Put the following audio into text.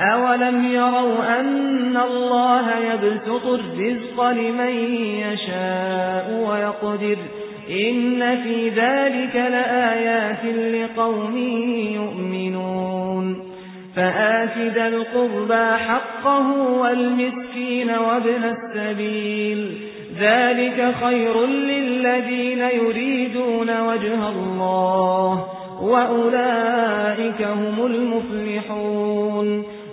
أَوَلَمْ يَرَوْا أَنَّ اللَّهَ يَبْسُطُ الرِّزْقَ لِمَن يَشَاءُ وَيَقْدِرُ إِنَّ فِي ذَلِكَ لَآيَاتٍ لِقَوْمٍ يُؤْمِنُونَ فَآتِ ذَا الْقُرْبَى حَقَّهُ وَالْمِسْكِينَ وَابْنَ السَّبِيلِ ذَلِكَ خَيْرٌ لِّلَّذِينَ يُرِيدُونَ وَجْهَ اللَّهِ وَأُولَئِكَ هُمُ الْمُفْلِحُونَ